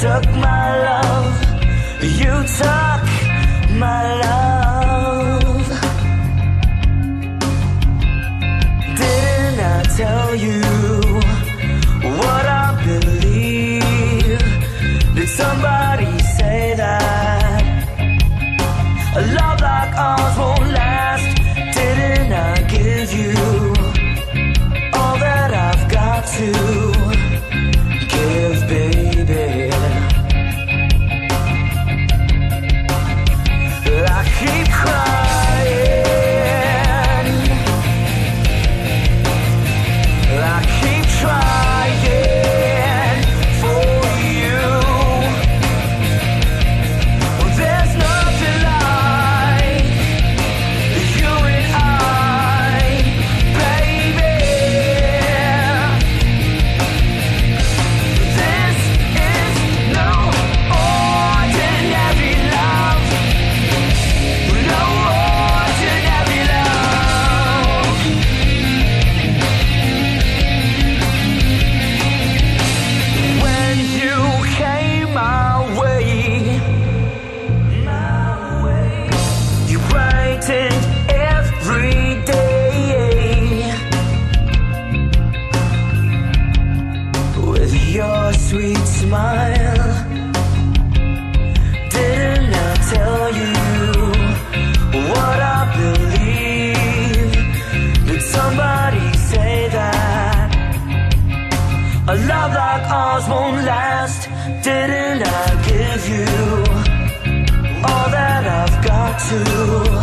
took my love. You took my love. Didn't I tell you what I believe? Did somebody I keep crying. A love like ours won't last. Didn't I give you all that I've got to